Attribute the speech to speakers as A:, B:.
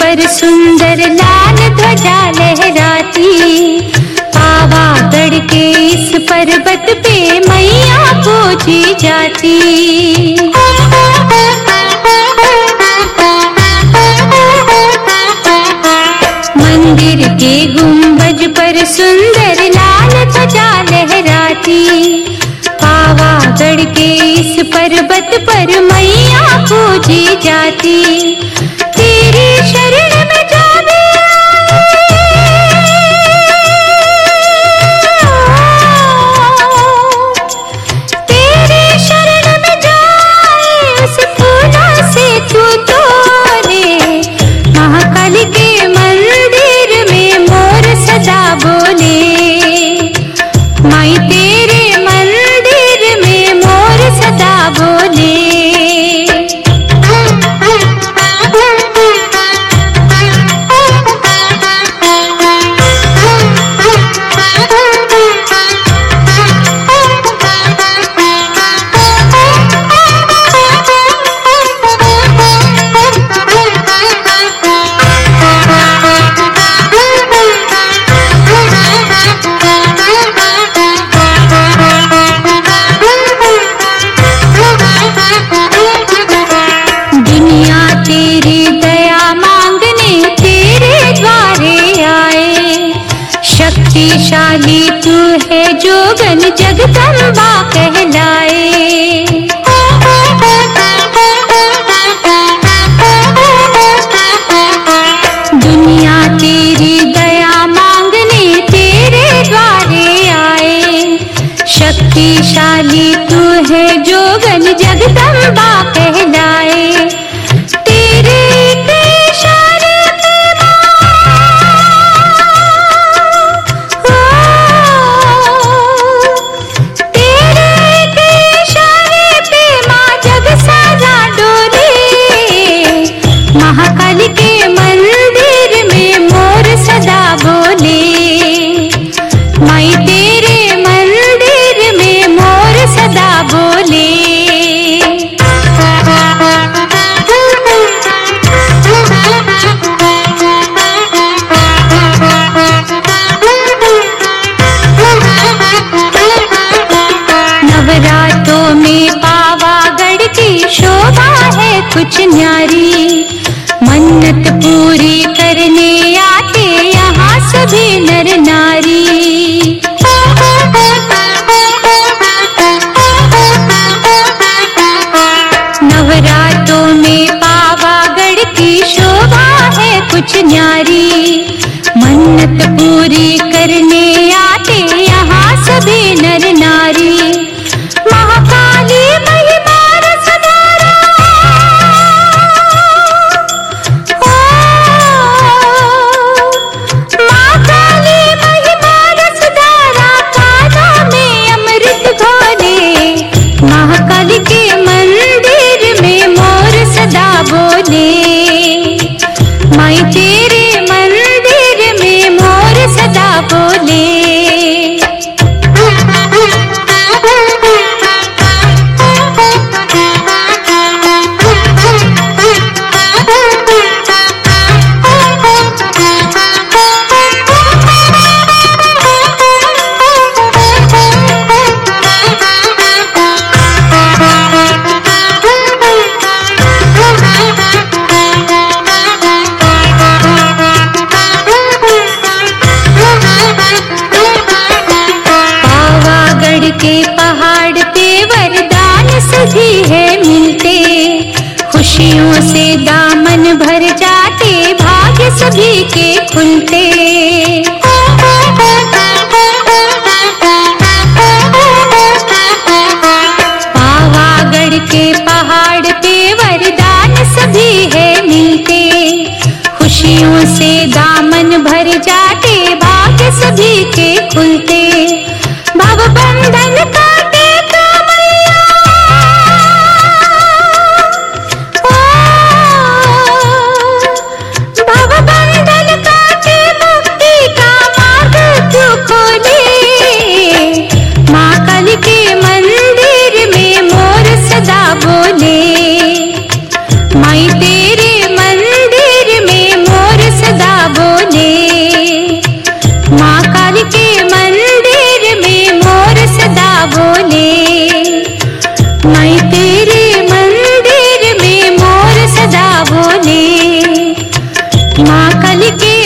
A: पर सुंदर लाल ध्वजा लहराती। पावागढ़ के इस पर्वत पे मैया पूजी जाती। मंदिर के गुंबज पर सुंदर लाल ध्वजा लहराती। पावागढ़ के इस पर्वत पर मैया पूजी जाती। शक्तिशाली तू है जोगन जगदम्बा कहलाए। दुनिया तेरी दया मांगने तेरे द्वारे आए। शक्तिशाली तू है जोगन जगदम्बा कहलाए। कुछ न्यारी मन्नत पूरी करने आते यहाँ सभी नर नारी। नवरात्रों में पावागढ़ की शोभा है कुछ न्यारी। मन्नत पूरी करने आते বলে के पहाड़ पे वरदान सभी है मिलते। खुशियों से दामन भर जाते, भाग्य सभी के खुलते। पावागढ़ के पहाड़ पे वरदान सभी है मिलते। खुशियों से दामन भर जाते, भाग्य सभी के खुलते। माल के